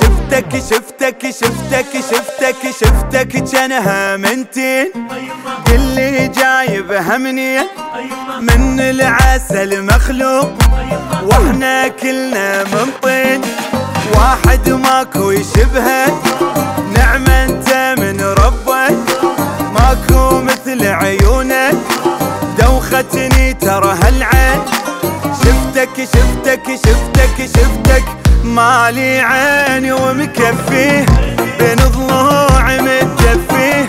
شفتك شفتك شفتك شفتك شفتك جنها منتين قلي جايبها منين من العسل مخلوق. وإحنا كلنا من طين. واحد ماكو يشبهك ترى هالعين شفتك شفتك شفتك شفتك. مالي عيني ومكفيه بين ضلوعي متجفيه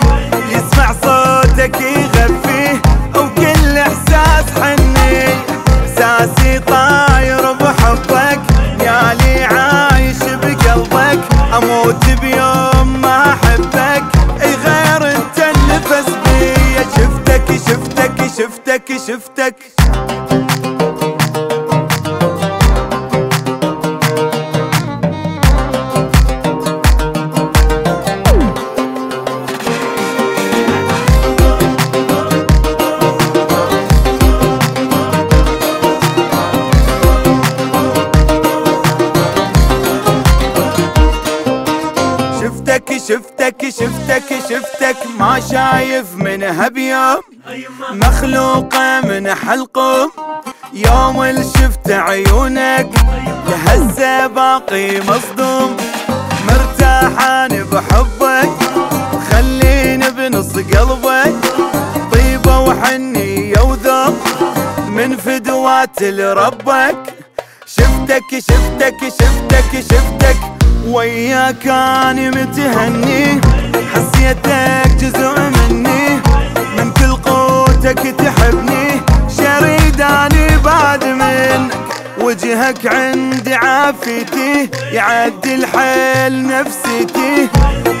يسمع صوتك يغفيه وكل إحساس حني. إحساسي طاير بحبك يالي عايش بقلبك. أموت بيوم شفتك شفتك. شفتك شفتك شفتك ما شايف منها بيوم مخلوقة من حلقم يوم اللي شفت عيونك لهسه باقي مصدوم. مرتاح أنا بحبك خليني بنص قلبك. طيبة وحنية وذوق من فدوات لربك شفتك شفتك شفتك شفتك. وياك اني متهني حسيتك جزء مني. من كل قوتك تحبني شريد اني بعد منك وجهك عندي عافيتي يعدي الحيل نفسيتي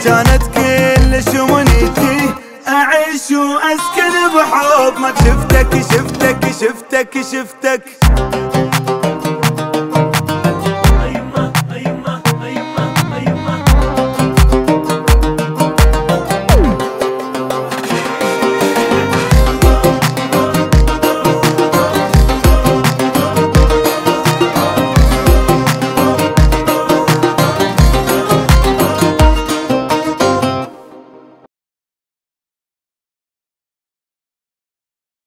كانت كل شمنيتي. أعيش وأسكن بحضنك شفتك شفتك شفتك شفتك.